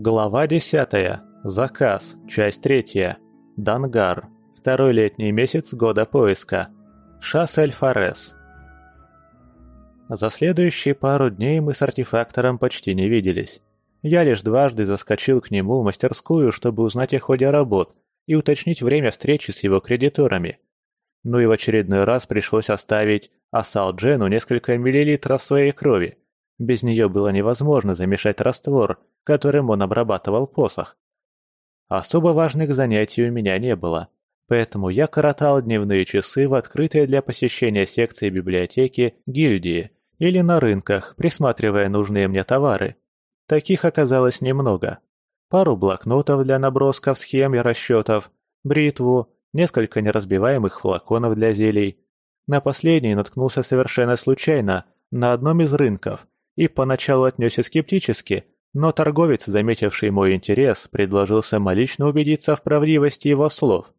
Глава 10. Заказ. Часть 3. Дангар. Второй летний месяц года поиска. Шас Эль-Фарес. За следующие пару дней мы с артефактором почти не виделись. Я лишь дважды заскочил к нему в мастерскую, чтобы узнать о ходе работ и уточнить время встречи с его кредиторами. Ну и в очередной раз пришлось оставить Асал Джену несколько миллилитров своей крови. Без нее было невозможно замешать раствор, которым он обрабатывал посох. Особо важных занятий у меня не было, поэтому я коротал дневные часы в открытой для посещения секции библиотеки гильдии или на рынках, присматривая нужные мне товары. Таких оказалось немного. Пару блокнотов для набросков схем и расчетов, бритву, несколько неразбиваемых флаконов для зелий. На последний наткнулся совершенно случайно на одном из рынков и поначалу отнесся скептически – но торговец, заметивший мой интерес, предложил самолично убедиться в правдивости его слов.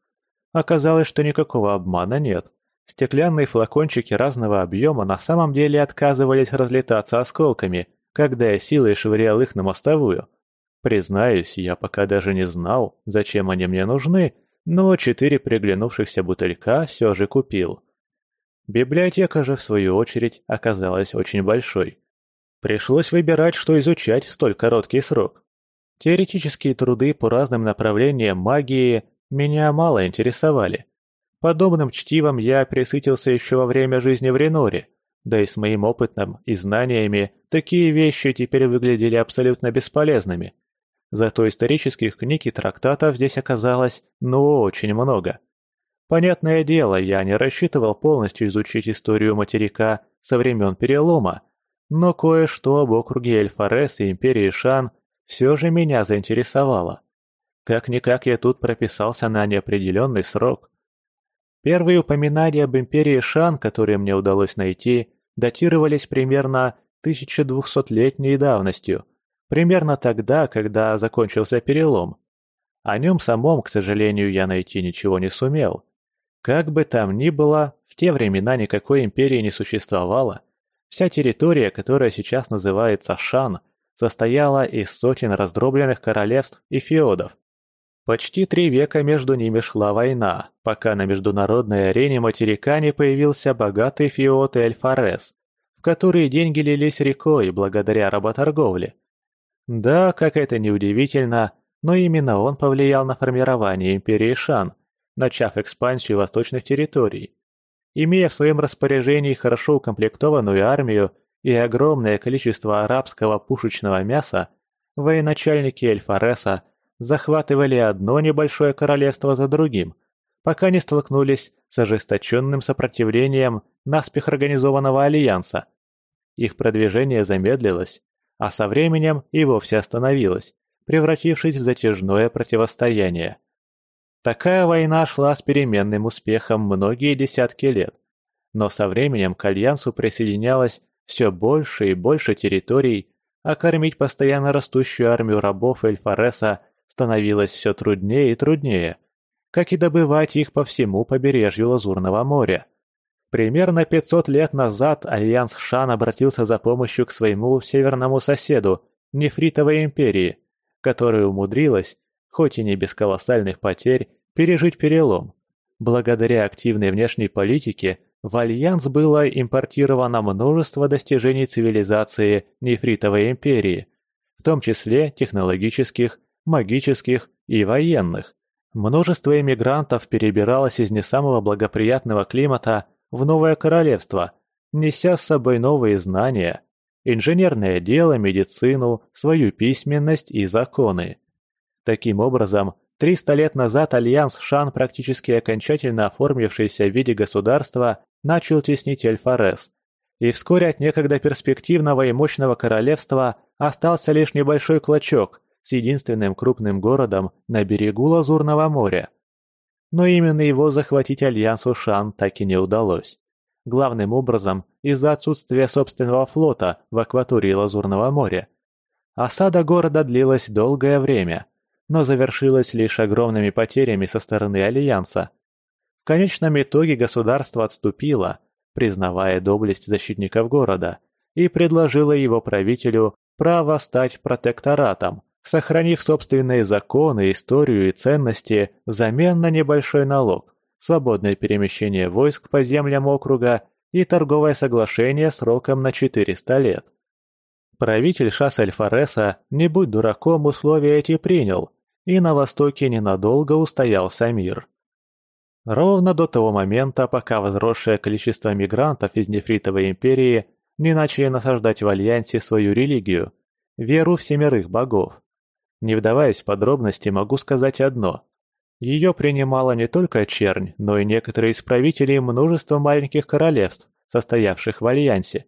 Оказалось, что никакого обмана нет. Стеклянные флакончики разного объема на самом деле отказывались разлетаться осколками, когда я силой швырял их на мостовую. Признаюсь, я пока даже не знал, зачем они мне нужны, но четыре приглянувшихся бутылька все же купил. Библиотека же, в свою очередь, оказалась очень большой. Пришлось выбирать, что изучать в столь короткий срок. Теоретические труды по разным направлениям магии меня мало интересовали. Подобным чтивом я присытился еще во время жизни в Реноре, да и с моим опытом и знаниями такие вещи теперь выглядели абсолютно бесполезными. Зато исторических книг и трактатов здесь оказалось, ну, очень много. Понятное дело, я не рассчитывал полностью изучить историю материка со времен Перелома, но кое-что об округе Эльфарес и Империи Шан все же меня заинтересовало. Как-никак я тут прописался на неопределенный срок. Первые упоминания об Империи Шан, которые мне удалось найти, датировались примерно 1200-летней давностью, примерно тогда, когда закончился перелом. О нем самом, к сожалению, я найти ничего не сумел. Как бы там ни было, в те времена никакой империи не существовало, Вся территория, которая сейчас называется Шан, состояла из сотен раздробленных королевств и феодов. Почти три века между ними шла война, пока на международной арене материка не появился богатый феод Эльфарес, в который деньги лились рекой благодаря работорговле. Да, как это ни удивительно, но именно он повлиял на формирование империи Шан, начав экспансию восточных территорий. Имея в своем распоряжении хорошо укомплектованную армию и огромное количество арабского пушечного мяса, военачальники Эльфареса захватывали одно небольшое королевство за другим, пока не столкнулись с ожесточенным сопротивлением наспех организованного альянса. Их продвижение замедлилось, а со временем и вовсе остановилось, превратившись в затяжное противостояние. Такая война шла с переменным успехом многие десятки лет. Но со временем к Альянсу присоединялось все больше и больше территорий, а кормить постоянно растущую армию рабов Эльфареса становилось все труднее и труднее, как и добывать их по всему побережью Лазурного моря. Примерно 500 лет назад Альянс Шан обратился за помощью к своему северному соседу, Нефритовой империи, которая умудрилась хоть и не без колоссальных потерь, пережить перелом. Благодаря активной внешней политике в Альянс было импортировано множество достижений цивилизации Нефритовой империи, в том числе технологических, магических и военных. Множество эмигрантов перебиралось из не самого благоприятного климата в новое королевство, неся с собой новые знания, инженерное дело, медицину, свою письменность и законы. Таким образом, 300 лет назад альянс Шан, практически окончательно оформившийся в виде государства, начал теснить Эльфарес. И вскоре от некогда перспективного и мощного королевства остался лишь небольшой клочок с единственным крупным городом на берегу Лазурного моря. Но именно его захватить альянсу Шан так и не удалось. Главным образом из-за отсутствия собственного флота в акватории Лазурного моря. Осада города длилась долгое время – но завершилась лишь огромными потерями со стороны Альянса. В конечном итоге государство отступило, признавая доблесть защитников города, и предложило его правителю право стать протекторатом, сохранив собственные законы, историю и ценности взамен на небольшой налог, свободное перемещение войск по землям округа и торговое соглашение сроком на 400 лет. Правитель Шас-Эль-Фареса, не будь дураком, условия эти принял, и на востоке ненадолго устоялся мир. Ровно до того момента, пока возросшее количество мигрантов из Нефритовой империи не начали насаждать в Альянсе свою религию – веру в семерых богов. Не вдаваясь в подробности, могу сказать одно. Ее принимала не только чернь, но и некоторые из правителей множества маленьких королевств, состоявших в Альянсе.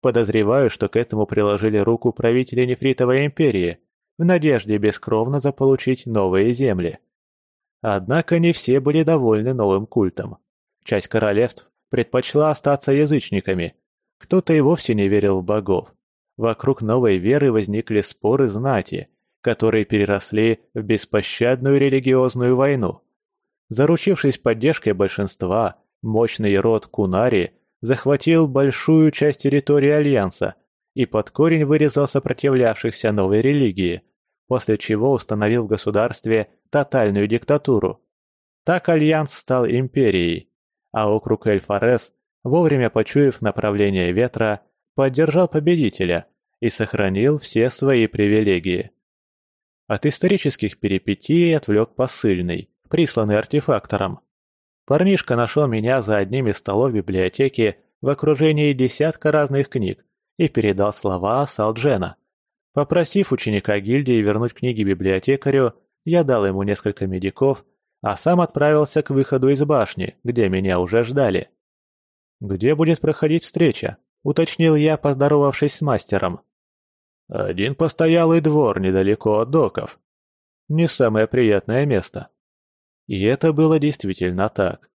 Подозреваю, что к этому приложили руку правители Нефритовой империи, в надежде бескровно заполучить новые земли. Однако не все были довольны новым культом. Часть королевств предпочла остаться язычниками, кто-то и вовсе не верил в богов. Вокруг новой веры возникли споры знати, которые переросли в беспощадную религиозную войну. Заручившись поддержкой большинства, мощный род Кунари захватил большую часть территории Альянса и под корень вырезал сопротивлявшихся новой религии, после чего установил в государстве тотальную диктатуру. Так Альянс стал империей, а округ Эльфарес вовремя почуяв направление ветра, поддержал победителя и сохранил все свои привилегии. От исторических перипетий отвлек посыльный, присланный артефактором. Парнишка нашел меня за одним из столов библиотеки в окружении десятка разных книг и передал слова Салджена. Попросив ученика гильдии вернуть книги библиотекарю, я дал ему несколько медиков, а сам отправился к выходу из башни, где меня уже ждали. «Где будет проходить встреча?» — уточнил я, поздоровавшись с мастером. «Один постоялый двор недалеко от доков. Не самое приятное место». И это было действительно так.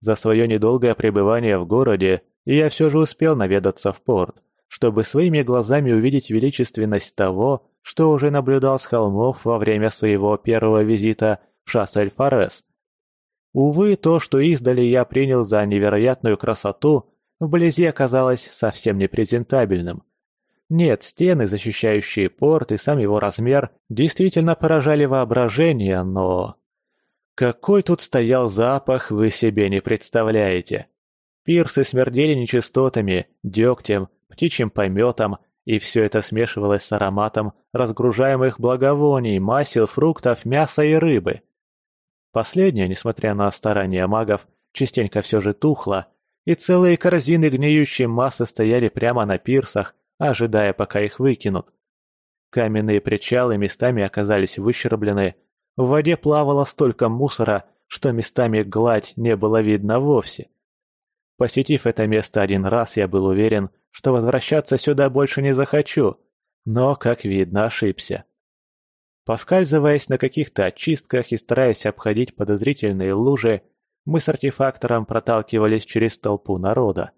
За свое недолгое пребывание в городе я все же успел наведаться в порт, чтобы своими глазами увидеть величественность того, что уже наблюдал с холмов во время своего первого визита в Шас-эль-Фарес. Увы, то, что издали я принял за невероятную красоту, вблизи оказалось совсем непрезентабельным. Нет, стены, защищающие порт и сам его размер, действительно поражали воображение, но... Какой тут стоял запах, вы себе не представляете. Пирсы смердели нечистотами, дегтем, птичьим пометом, и все это смешивалось с ароматом разгружаемых благовоний, масел, фруктов, мяса и рыбы. Последнее, несмотря на старания магов, частенько все же тухло, и целые корзины гниющей массы стояли прямо на пирсах, ожидая, пока их выкинут. Каменные причалы местами оказались выщерблены, в воде плавало столько мусора, что местами гладь не было видно вовсе. Посетив это место один раз, я был уверен, что возвращаться сюда больше не захочу, но, как видно, ошибся. Поскальзываясь на каких-то очистках и стараясь обходить подозрительные лужи, мы с артефактором проталкивались через толпу народа.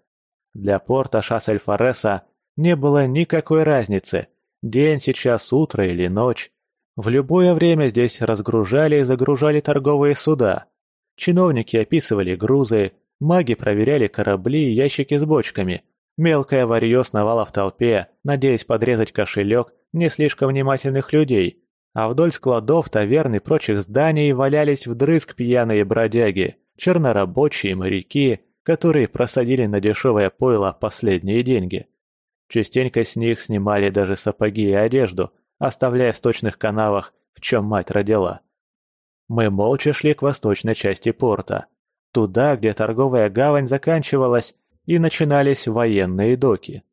Для порта Шас-эль-Фареса не было никакой разницы, день сейчас, утро или ночь. В любое время здесь разгружали и загружали торговые суда. Чиновники описывали грузы, маги проверяли корабли и ящики с бочками. Мелкое варье сновало в толпе, надеясь подрезать кошелек не слишком внимательных людей – а вдоль складов, таверн и прочих зданий валялись вдрызг пьяные бродяги, чернорабочие моряки, которые просадили на дешевое пойло последние деньги. Частенько с них снимали даже сапоги и одежду, оставляя в сточных канавах, в чем мать родила. Мы молча шли к восточной части порта, туда, где торговая гавань заканчивалась и начинались военные доки.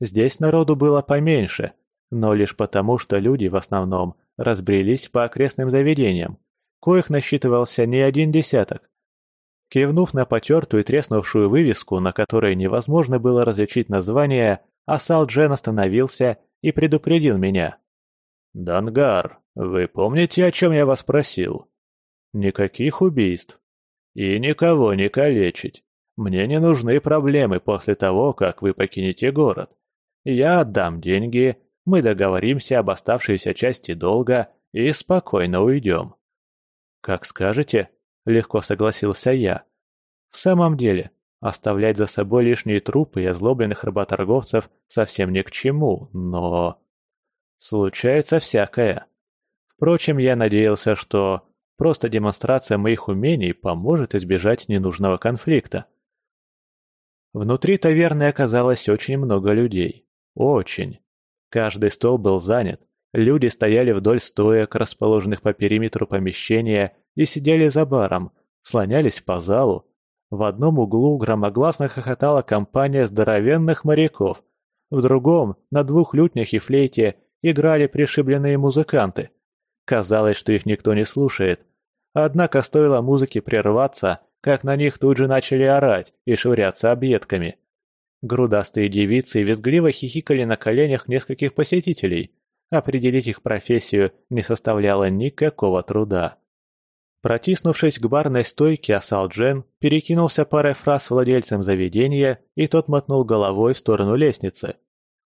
Здесь народу было поменьше, но лишь потому, что люди в основном разбрелись по окрестным заведениям, коих насчитывался не один десяток. Кивнув на потертую и треснувшую вывеску, на которой невозможно было различить название, Асал Джен остановился и предупредил меня. «Дангар, вы помните, о чем я вас просил?» «Никаких убийств. И никого не калечить. Мне не нужны проблемы после того, как вы покинете город. Я отдам деньги, мы договоримся об оставшейся части долга и спокойно уйдем». «Как скажете», — легко согласился я. «В самом деле, оставлять за собой лишние трупы и озлобленных работорговцев совсем ни к чему, но...» «Случается всякое», Впрочем, я надеялся, что просто демонстрация моих умений поможет избежать ненужного конфликта. Внутри таверны оказалось очень много людей. Очень. Каждый стол был занят. Люди стояли вдоль стоек, расположенных по периметру помещения, и сидели за баром, слонялись по залу. В одном углу громогласно хохотала компания здоровенных моряков. В другом, на двух лютнях и флейте, играли пришибленные музыканты. Казалось, что их никто не слушает. Однако стоило музыке прерваться, как на них тут же начали орать и швыряться объедками. Грудастые девицы визгливо хихикали на коленях нескольких посетителей. Определить их профессию не составляло никакого труда. Протиснувшись к барной стойке, Асал Джен перекинулся парой фраз владельцем заведения, и тот мотнул головой в сторону лестницы.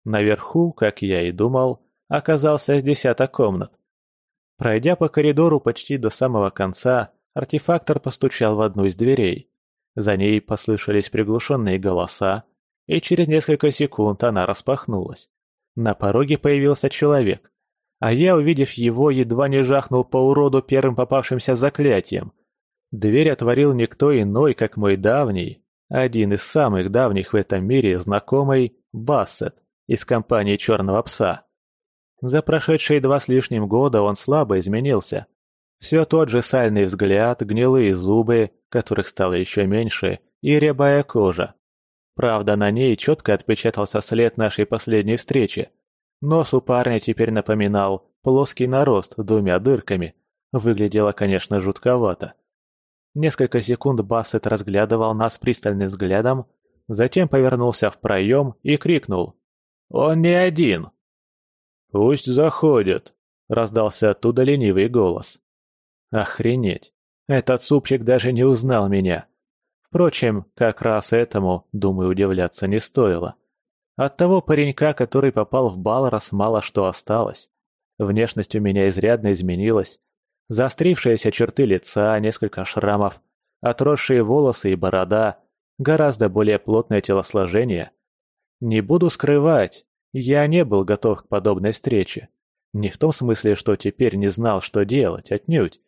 Наверху, как я и думал, оказался десяток комнат. Пройдя по коридору почти до самого конца, артефактор постучал в одну из дверей. За ней послышались приглушенные голоса, и через несколько секунд она распахнулась. На пороге появился человек, а я, увидев его, едва не жахнул по уроду первым попавшимся заклятием. Дверь отворил никто иной, как мой давний, один из самых давних в этом мире знакомый Бассет из компании «Черного пса». За прошедшие два с лишним года он слабо изменился. Все тот же сальный взгляд, гнилые зубы, которых стало еще меньше, и рябая кожа. Правда, на ней четко отпечатался след нашей последней встречи. Нос у парня теперь напоминал плоский нарост с двумя дырками. Выглядело, конечно, жутковато. Несколько секунд Бассет разглядывал нас пристальным взглядом, затем повернулся в проем и крикнул. «Он не один!» «Пусть заходят!» — раздался оттуда ленивый голос. «Охренеть! Этот супчик даже не узнал меня!» Впрочем, как раз этому, думаю, удивляться не стоило. От того паренька, который попал в Балрос, мало что осталось. Внешность у меня изрядно изменилась. Заострившиеся черты лица, несколько шрамов, отросшие волосы и борода, гораздо более плотное телосложение. Не буду скрывать, я не был готов к подобной встрече. Не в том смысле, что теперь не знал, что делать, отнюдь.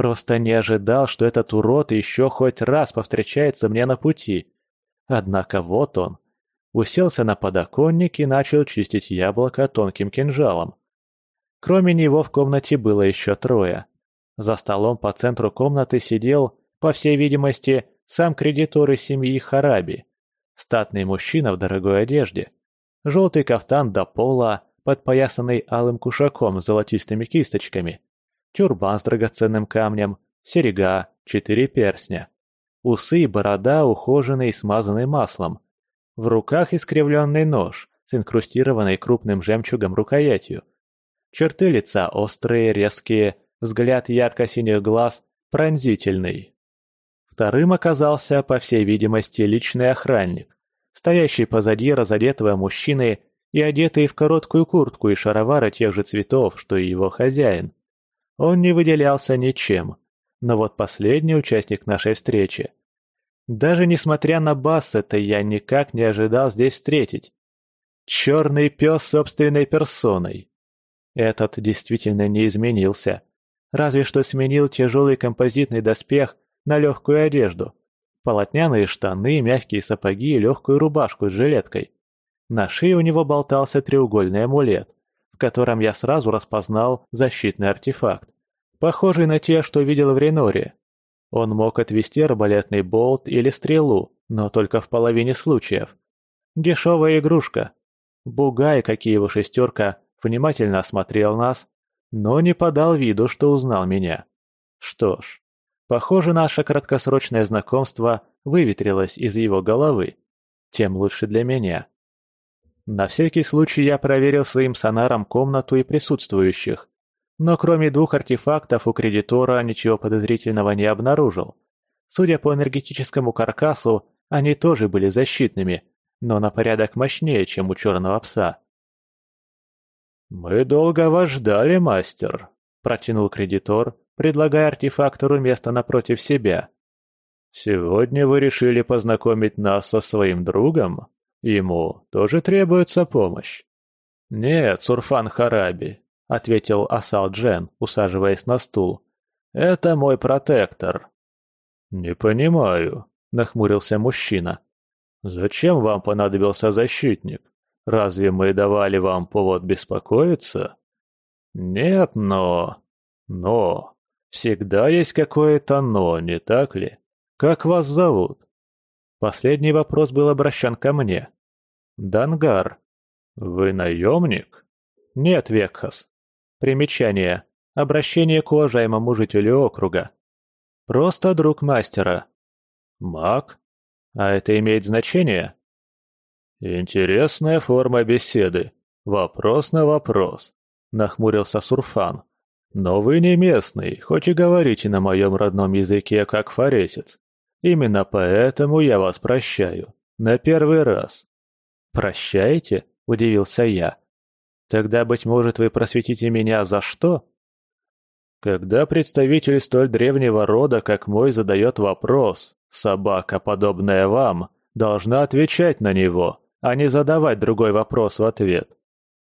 Просто не ожидал, что этот урод еще хоть раз повстречается мне на пути. Однако вот он. Уселся на подоконник и начал чистить яблоко тонким кинжалом. Кроме него в комнате было еще трое. За столом по центру комнаты сидел, по всей видимости, сам кредитор из семьи Хараби. Статный мужчина в дорогой одежде. Желтый кафтан до пола, подпоясанный алым кушаком с золотистыми кисточками тюрбан с драгоценным камнем, серега, четыре перстня. Усы и борода ухоженные и смазанные маслом. В руках искривленный нож с инкрустированной крупным жемчугом рукоятью. Черты лица острые, резкие, взгляд ярко-синих глаз пронзительный. Вторым оказался, по всей видимости, личный охранник, стоящий позади разодетого мужчины и одетый в короткую куртку и шаровары тех же цветов, что и его хозяин. Он не выделялся ничем. Но вот последний участник нашей встречи. Даже несмотря на Бассета, я никак не ожидал здесь встретить. Черный пес собственной персоной. Этот действительно не изменился. Разве что сменил тяжелый композитный доспех на легкую одежду. Полотняные штаны, мягкие сапоги и легкую рубашку с жилеткой. На шее у него болтался треугольный амулет котором я сразу распознал защитный артефакт, похожий на те, что видел в Реноре. Он мог отвести арбалетный болт или стрелу, но только в половине случаев. Дешевая игрушка. Бугай, как его шестерка, внимательно осмотрел нас, но не подал виду, что узнал меня. Что ж, похоже, наше краткосрочное знакомство выветрилось из его головы. Тем лучше для меня. На всякий случай я проверил своим сонаром комнату и присутствующих, но кроме двух артефактов у кредитора ничего подозрительного не обнаружил. Судя по энергетическому каркасу, они тоже были защитными, но на порядок мощнее, чем у черного пса. «Мы долго вас ждали, мастер», — протянул кредитор, предлагая артефактору место напротив себя. «Сегодня вы решили познакомить нас со своим другом?» Ему тоже требуется помощь. Нет, Сурфан Хараби, ответил Асал Джен, усаживаясь на стул. «Это мой протектор». «Не понимаю», — нахмурился мужчина. «Зачем вам понадобился защитник? Разве мы давали вам повод беспокоиться?» «Нет, но...» «Но...» «Всегда есть какое-то «но», не так ли? Как вас зовут?» Последний вопрос был обращен ко мне. «Дангар. Вы наемник?» «Нет, Векхас. Примечание. Обращение к уважаемому жителю округа. Просто друг мастера. Маг? А это имеет значение?» «Интересная форма беседы. Вопрос на вопрос», — нахмурился Сурфан. «Но вы не местный, хоть и говорите на моем родном языке как форесец. Именно поэтому я вас прощаю. На первый раз». «Прощаете?» – удивился я. «Тогда, быть может, вы просветите меня за что?» Когда представитель столь древнего рода, как мой, задает вопрос, собака, подобная вам, должна отвечать на него, а не задавать другой вопрос в ответ.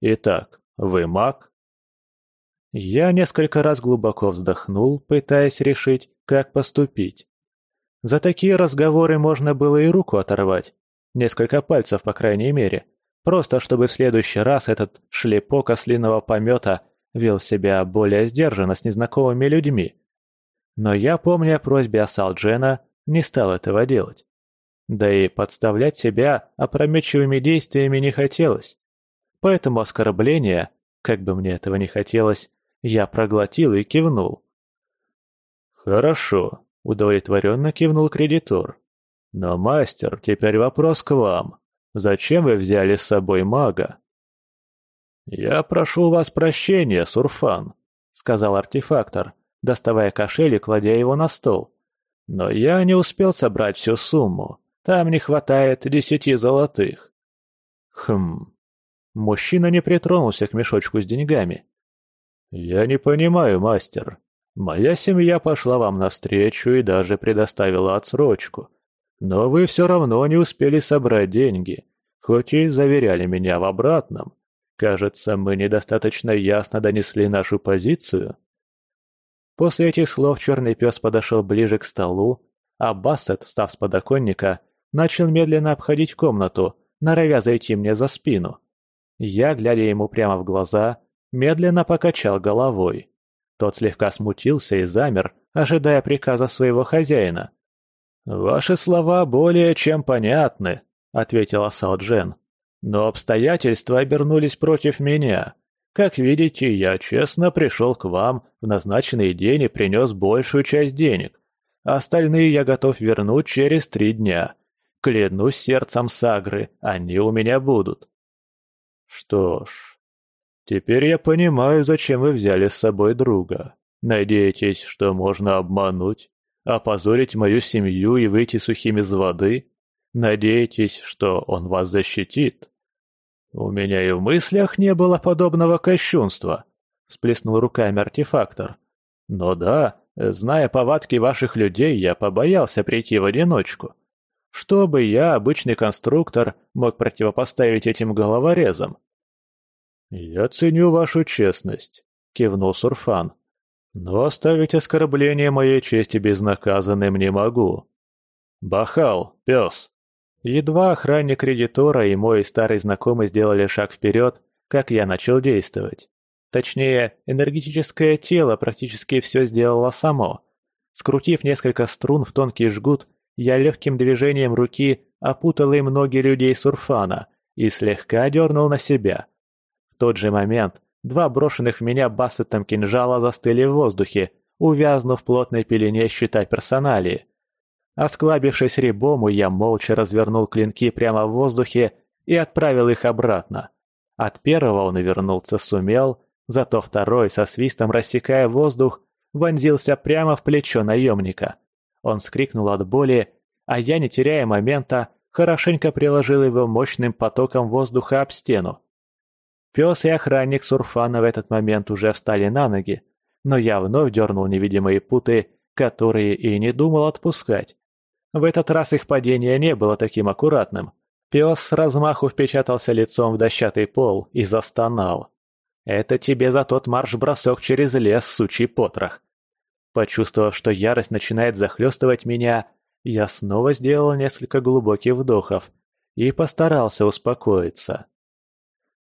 Итак, вы маг? Я несколько раз глубоко вздохнул, пытаясь решить, как поступить. За такие разговоры можно было и руку оторвать. Несколько пальцев, по крайней мере. Просто чтобы в следующий раз этот шлепок ослиного помета вел себя более сдержанно с незнакомыми людьми. Но я, помня о просьбе Асалджена, не стал этого делать. Да и подставлять себя опрометчивыми действиями не хотелось. Поэтому оскорбление, как бы мне этого не хотелось, я проглотил и кивнул. «Хорошо», Удовлетворенно кивнул кредитор. «Но, мастер, теперь вопрос к вам. Зачем вы взяли с собой мага?» «Я прошу вас прощения, Сурфан», — сказал артефактор, доставая кошель и кладя его на стол. «Но я не успел собрать всю сумму. Там не хватает десяти золотых». «Хм...» Мужчина не притронулся к мешочку с деньгами. «Я не понимаю, мастер. Моя семья пошла вам навстречу и даже предоставила отсрочку. Но вы все равно не успели собрать деньги, хоть и заверяли меня в обратном. Кажется, мы недостаточно ясно донесли нашу позицию. После этих слов черный пес подошел ближе к столу, а Бассет, став с подоконника, начал медленно обходить комнату, норовя зайти мне за спину. Я, глядя ему прямо в глаза, медленно покачал головой. Тот слегка смутился и замер, ожидая приказа своего хозяина. «Ваши слова более чем понятны», — ответил Асал Джен. «Но обстоятельства обернулись против меня. Как видите, я честно пришел к вам в назначенный день и принес большую часть денег. Остальные я готов вернуть через три дня. Клянусь сердцем Сагры, они у меня будут». «Что ж, Теперь я понимаю, зачем вы взяли с собой друга. Надеетесь, что можно обмануть, опозорить мою семью и выйти сухим из воды? Надеетесь, что он вас защитит? У меня и в мыслях не было подобного кощунства, сплеснул руками артефактор. Но да, зная повадки ваших людей, я побоялся прийти в одиночку. Что бы я, обычный конструктор, мог противопоставить этим головорезам? «Я ценю вашу честность», — кивнул Сурфан. «Но оставить оскорбление моей чести безнаказанным не могу». «Бахал, пес!» Едва охранник кредитора и мой старый знакомый сделали шаг вперед, как я начал действовать. Точнее, энергетическое тело практически все сделало само. Скрутив несколько струн в тонкий жгут, я легким движением руки опутал им ноги людей Сурфана и слегка дернул на себя тот же момент два брошенных в меня бассетом кинжала застыли в воздухе, увязнув в плотной пелене щита персоналии. Осклабившись ребому, я молча развернул клинки прямо в воздухе и отправил их обратно. От первого он вернуться сумел, зато второй, со свистом рассекая воздух, вонзился прямо в плечо наемника. Он вскрикнул от боли, а я, не теряя момента, хорошенько приложил его мощным потоком воздуха об стену. Пес и охранник Сурфана в этот момент уже встали на ноги, но я вновь дернул невидимые путы, которые и не думал отпускать. В этот раз их падение не было таким аккуратным. Пес с размаху впечатался лицом в дощатый пол и застонал. Это тебе за тот марш-бросок через лес, сучий потрох. Почувствовав, что ярость начинает захлестывать меня, я снова сделал несколько глубоких вдохов и постарался успокоиться.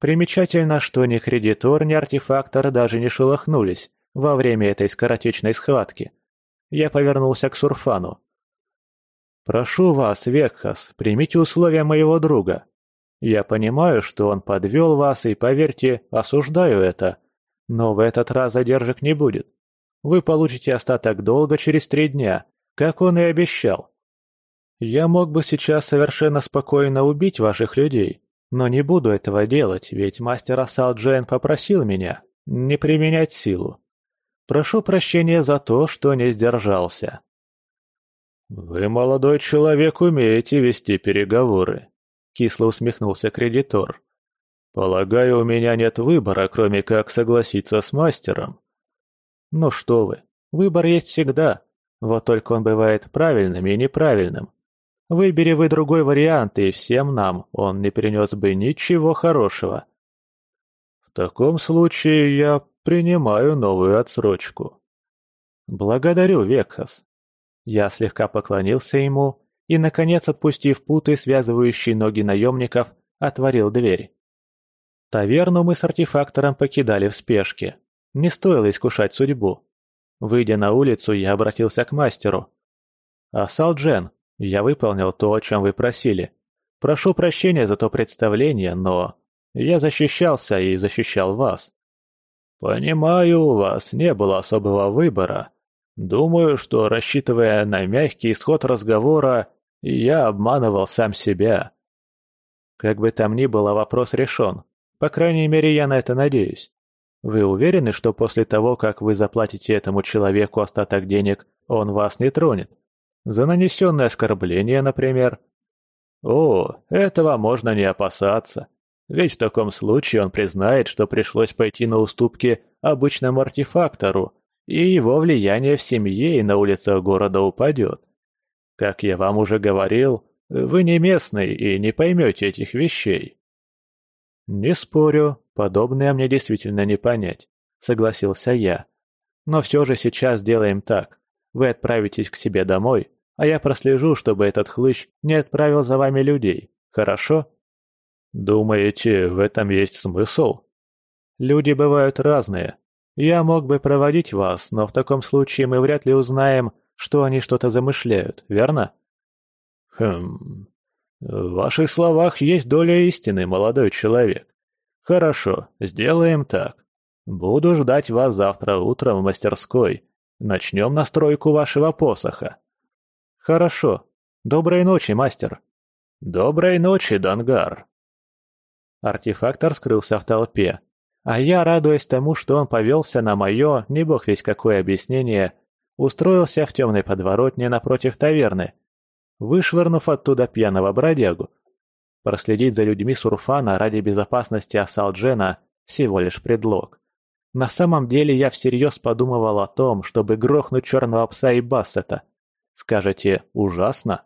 Примечательно, что ни кредитор, ни артефактор даже не шелохнулись во время этой скоротечной схватки. Я повернулся к Сурфану. «Прошу вас, Векхас, примите условия моего друга. Я понимаю, что он подвел вас, и, поверьте, осуждаю это. Но в этот раз задержек не будет. Вы получите остаток долга через три дня, как он и обещал. Я мог бы сейчас совершенно спокойно убить ваших людей, но не буду этого делать, ведь мастер Асал Джейн попросил меня не применять силу. Прошу прощения за то, что не сдержался. «Вы, молодой человек, умеете вести переговоры», — кисло усмехнулся кредитор. «Полагаю, у меня нет выбора, кроме как согласиться с мастером». «Ну что вы, выбор есть всегда, вот только он бывает правильным и неправильным. Выбери вы другой вариант, и всем нам он не принес бы ничего хорошего». «В таком случае я принимаю новую отсрочку». «Благодарю, Векхас», я слегка поклонился ему и, наконец, отпустив путы, связывающие ноги наемников, отворил дверь. Таверну мы с артефактором покидали в спешке. Не стоило искушать судьбу. Выйдя на улицу, я обратился к мастеру. «Асал Джен, я выполнил то, о чем вы просили. Прошу прощения за то представление, но я защищался и защищал вас». «Понимаю, у вас не было особого выбора», Думаю, что, рассчитывая на мягкий исход разговора, я обманывал сам себя. Как бы там ни было, вопрос решен. По крайней мере, я на это надеюсь. Вы уверены, что после того, как вы заплатите этому человеку остаток денег, он вас не тронет? За нанесенное оскорбление, например? О, этого можно не опасаться. Ведь в таком случае он признает, что пришлось пойти на уступки обычному артефактору, и его влияние в семье и на улицах города упадет. Как я вам уже говорил, вы не местный и не поймете этих вещей. Не спорю, подобное мне действительно не понять, согласился я. Но все же сейчас делаем так. Вы отправитесь к себе домой, а я прослежу, чтобы этот хлыщ не отправил за вами людей, хорошо? Думаете, в этом есть смысл? Люди бывают разные, я мог бы проводить вас, но в таком случае мы вряд ли узнаем, что они что-то замышляют, верно? Хм... В ваших словах есть доля истины, молодой человек. Хорошо, сделаем так. Буду ждать вас завтра утром в мастерской. Начнем настройку вашего посоха. Хорошо. Доброй ночи, мастер. Доброй ночи, Дангар. Артефактор скрылся в толпе, а я, радуясь тому, что он повелся на мое, не бог весь какое объяснение, устроился в темной подворотне напротив таверны, вышвырнув оттуда пьяного бродягу. Проследить за людьми Сурфана ради безопасности Асалджена – всего лишь предлог. На самом деле я всерьез подумывал о том, чтобы грохнуть черного пса и Бассета. Скажете, ужасно?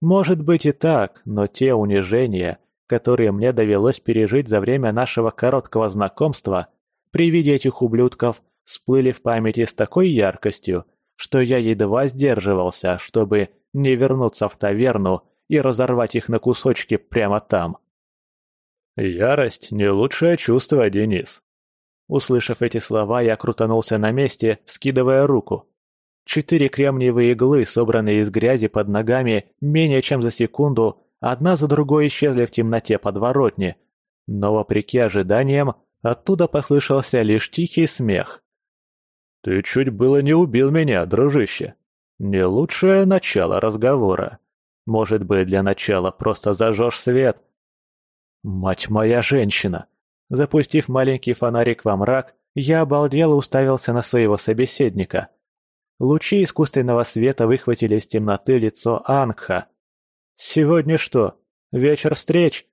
Может быть и так, но те унижения, которые мне довелось пережить за время нашего короткого знакомства, при виде этих ублюдков всплыли в памяти с такой яркостью, что я едва сдерживался, чтобы не вернуться в таверну и разорвать их на кусочки прямо там. «Ярость — не лучшее чувство, Денис». Услышав эти слова, я крутанулся на месте, скидывая руку. Четыре кремниевые иглы, собранные из грязи под ногами, менее чем за секунду, одна за другой исчезли в темноте подворотни, но, вопреки ожиданиям, оттуда послышался лишь тихий смех. «Ты чуть было не убил меня, дружище. Не лучшее начало разговора. Может быть, для начала просто зажжешь свет?» «Мать моя женщина!» Запустив маленький фонарик во мрак, я обалдел и уставился на своего собеседника. Лучи искусственного света выхватили из темноты лицо Ангха, «Сегодня что, вечер встреч?»